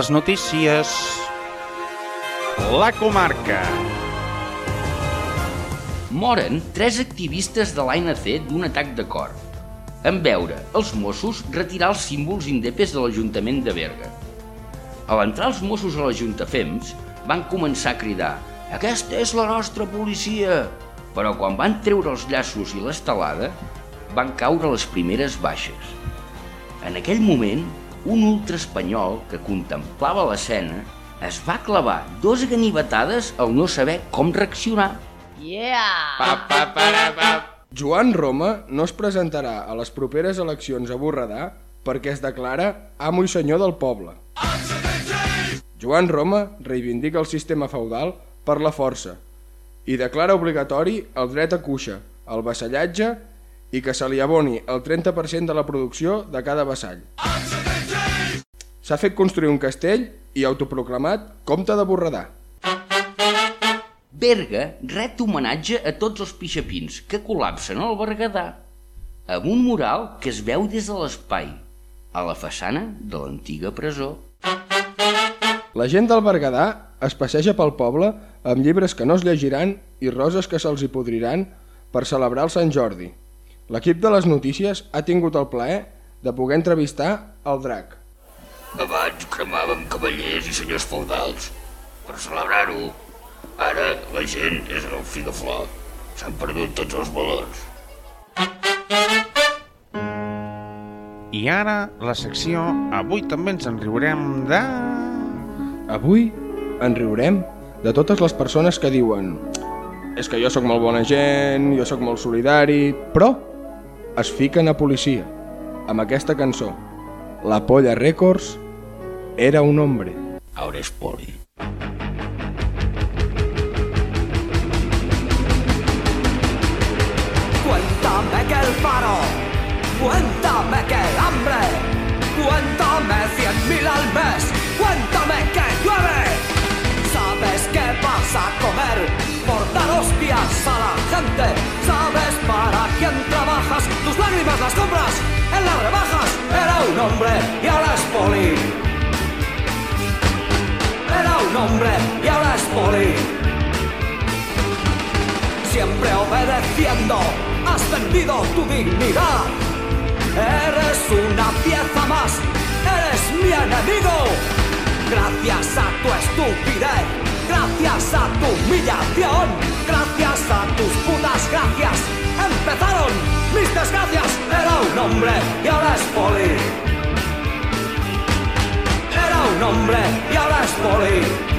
les notícies. La comarca. Moren tres activistes de l'ANC d'un atac de cor. En veure els Mossos retirar els símbols indepes de l'Ajuntament de Berga. A l'entrar els Mossos a la Junta Fems, van començar a cridar «Aquesta és la nostra policia!» Però quan van treure els llaços i l'estelada, van caure les primeres baixes. En aquell moment, un ultra espanyol que contemplava l'escena es va clavar dos ganivetades al no saber com reaccionar. Yeah! Pa, pa, para, pa. Joan Roma no es presentarà a les properes eleccions a Borredà perquè es declara amo i senyor del poble. Joan Roma reivindica el sistema feudal per la força i declara obligatori el dret a cuixa, el vassallatge i que se li aboni el 30% de la producció de cada vassall. S'ha fet construir un castell i autoproclamat comte de Borredà. Berga ret homenatge a tots els pixapins que col·lapsen al Berguedà amb un mural que es veu des de l'espai, a la façana de l'antiga presó. La gent del Berguedà es passeja pel poble amb llibres que no es llegiran i roses que se'ls hi podriran per celebrar el Sant Jordi. L'equip de les notícies ha tingut el plaer de poder entrevistar el drac. Abans cremàvem cavallers i senyors feudals. Per celebrar-ho, ara la gent és el figaflor. S'han perdut tots els valors. I ara, la secció Avui també ens en riurem de... Avui en riurem de totes les persones que diuen és que jo sóc molt bona gent, jo sóc molt solidari, però es fiquen a policia amb aquesta cançó. La Polla Records era un hombre. Ara és poli. Cuéntame que el paro, cuéntame que el hambre, cuéntame cien mil al mes, cuéntame que llueve. ¿Sabes qué vas a comer por dar hostias a la gente? ¿Sabes para quién trabajas? Tus lágrimas las compras en las rebajas. Era un hombre y ahora es poli. Era un hombre y ahora es poli. Siempre obedeciendo, has vendido tu dignidad. Eres una pieza más, eres mi enemigo. Gracias a tu estupidez, gracias a tu humillación, gracias a tus putas gracias, empezaron mis desgracias. Era un hombre y ahora es poli. Hombre y ahora es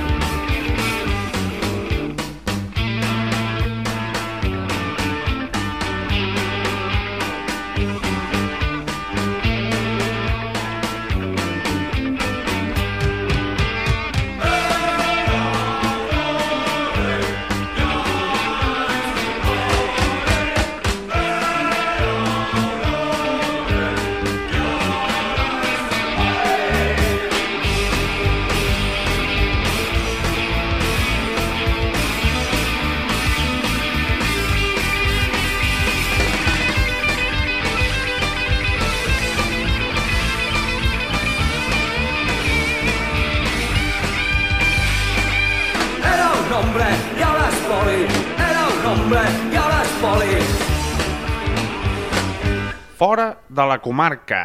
Fora de la comarca.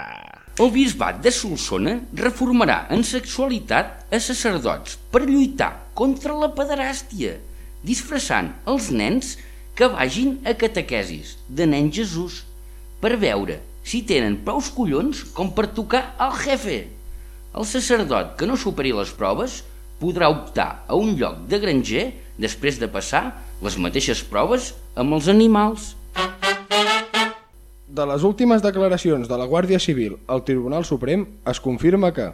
El bisbat de Solsona reformarà en sexualitat a sacerdots per lluitar contra la pederàstia, disfressant els nens que vagin a catequesis de nen Jesús per veure si tenen prous collons com per tocar al jefe. El sacerdot que no superi les proves podrà optar a un lloc de granger després de passar les mateixes proves amb els animals. De les últimes declaracions de la Guàrdia Civil al Tribunal Suprem es confirma que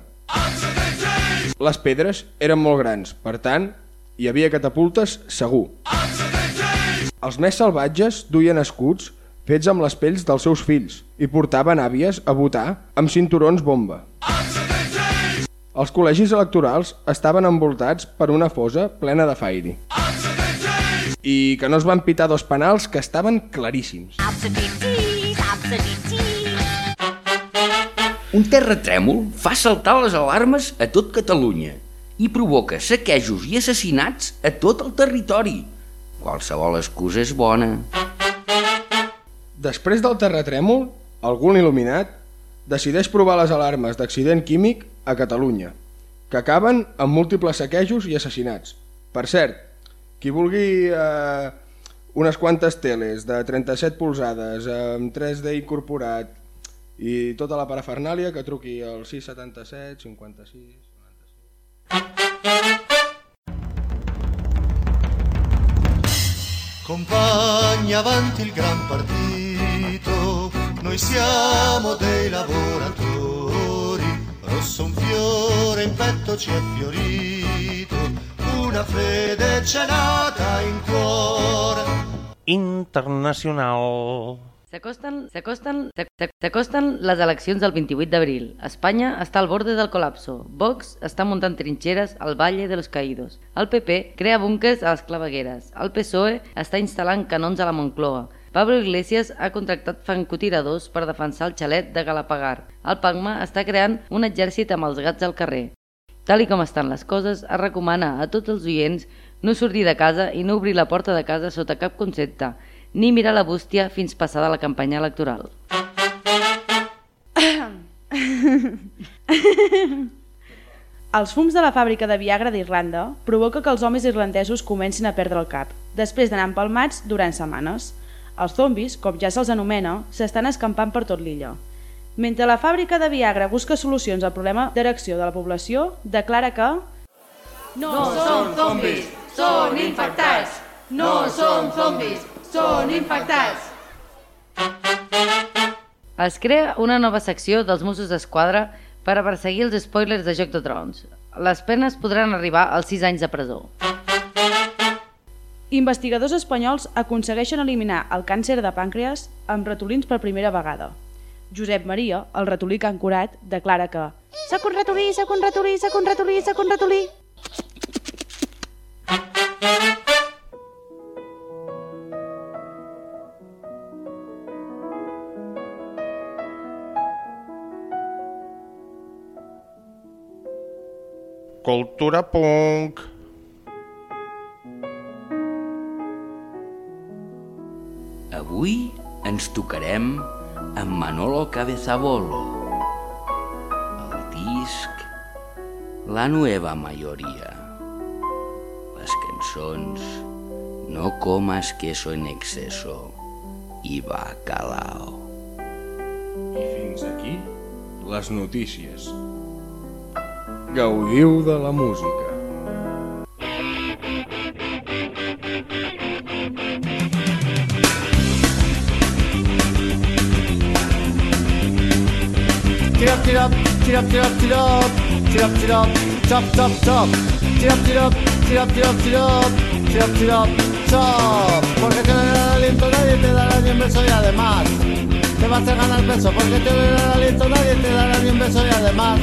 les pedres eren molt grans, per tant, hi havia catapultes segur. Els més salvatges duien escuts fets amb les pells dels seus fills i portaven àvies a votar amb cinturons bomba. Els col·legis electorals estaven envoltats per una fosa plena de fairi. I que no es van pitar dos penals que estaven claríssims. Un terratrèmol fa saltar les alarmes a tot Catalunya i provoca saquejos i assassinats a tot el territori. Qualsevol excusa és bona. Després del terratrèmol, algun il·luminat decideix provar les alarmes d'accident químic a Catalunya, que acaben amb múltiples saquejos i assassinats. Per cert, qui vulgui eh, unes quantes teles de 37 polzades amb 3D incorporat i tota la parafernàlia que truqui al 677 56 Compagni avanti il gran partito, noi siamo dei lavoratori, rosso un fiore in petto ci è fiorito, una fede c'è nata. Internacional. S'acosten les eleccions del 28 d'abril. Espanya està al borde del col·lapso. Vox està muntant trinxeres al Valle de los Caídos. El PP crea búnkers a les clavegueres. El PSOE està instal·lant canons a la Moncloa. Pablo Iglesias ha contractat francotiradors per defensar el xalet de Galapagar. El PACMA està creant un exèrcit amb els gats al carrer. Tal i com estan les coses, es recomana a tots els oients no sortir de casa i no obrir la porta de casa sota cap concepte, ni mirar la bústia fins passada la campanya electoral. Els fums de la fàbrica de Viagra d'Irlanda provoca que els homes irlandesos comencin a perdre el cap, després d'anar empalmats durant setmanes. Els zombis, com ja se'ls anomena, s'estan escampant per tot l'illa. Mentre la fàbrica de Viagra busca solucions al problema d'erecció de la població, declara que... No són zombis, són infectats! No són zombis, són infectats! Es crea una nova secció dels Mossos d'Esquadra per a perseguir els spoilers de Joc de Trons. Les penes podran arribar als 6 anys de presó. Investigadors espanyols aconsegueixen eliminar el càncer de pàncreas amb ratolins per primera vegada. Josep Maria, el ratolí que han curat, declara que «Soc un ratolí, soc un ratolí, soc un ratolí, soc un ratolí!» Cultura punk. Avui ens tocarem amb Manolo Cabezabolo. El disc La nueva mayoría. Les cançons No comas queso en exceso i bacalao. I fins aquí les notícies. Gaudiu de la música. Tirap, tirap, tirap, tirap, tirap, tirap, tirap, chop, chop, chop. Tirap, tirap, tirap, tirap, tirap, tirap, tirap, chop. Porque te dará aliento, nadie te dará ni un beso y además te va a hacer ganar peso. Porque te dará aliento, nadie te dará ni un beso y además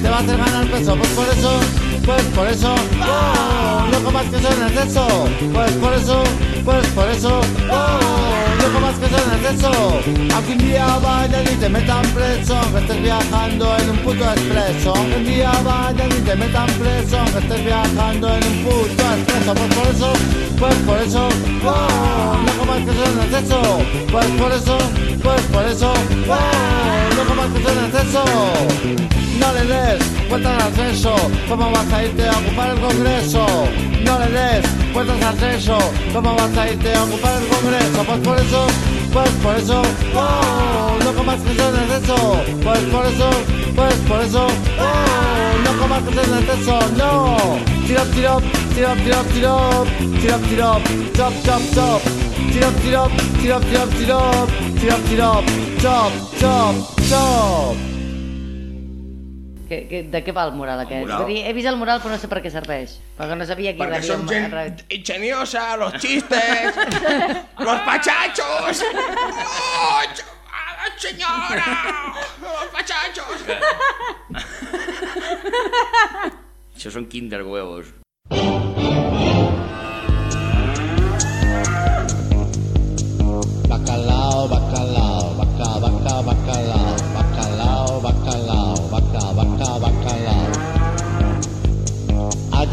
te va a hacer ganar peso. Pues por eso, pues por eso, oh, no comas que son el sexo. Pues por eso, pues por eso, oh, no comas son el sexo. Aunque un día vayan y te metan preso, que estés viajando en un puto expreso. Aunque un día vayan y te metan preso, que estés viajando en un puto expreso. Pues por eso, pues por eso, oh, no comas el sexo. Pues por eso, pues por eso, oh, no comas son el sexo. No le des vueltas al censo, ¿cómo vas a irte a ocupar el Congreso? No le des vueltas al censo, ¿cómo vas a irte a ocupar el Congreso? Pues por eso, pues por eso, oh, no comas que en el pues por eso, pues por eso, oh, no comas que en el no. Tirop, tirop, tirop, tirop, tirop, tirop, tirop, chop, chop, chop. Tirop, tirop, tirop, tirop, tirop, tirop, tirop, chop, chop, chop. Que, que, de què va el mural aquest? mural? Vull dir, he vist el mural però no sé per què serveix. Perquè no sabia qui Perquè rebia... som gent ingeniosa, los chistes, los pachachos. Oh, señora, los pachachos. Això són Kinder Huevos.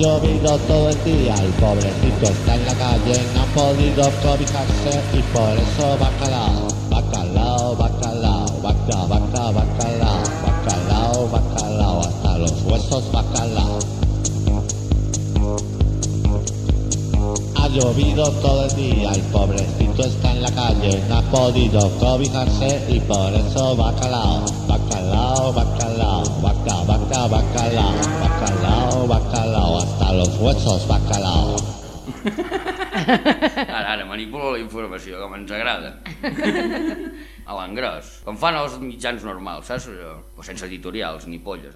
Llovido todo el día, el pobrecito está en la calle, no ha podido cobijarse y por eso bacalao, bacalao, bacalao, baca, baca, bacalao, bacalao, bacalao, hasta los huesos bacalao. Ha llovido todo el día, el pobrecito está en la calle, no ha podido cobijarse y por eso bacalao, bacalao, bacalao, baca, baca, bacalao, bacalao, bacalao, hasta los huesos bacalao. Ara, ara, manipula la informació, com ens agrada. A l'engròs. Com fan els mitjans normals, saps? O sense editorials, ni polles.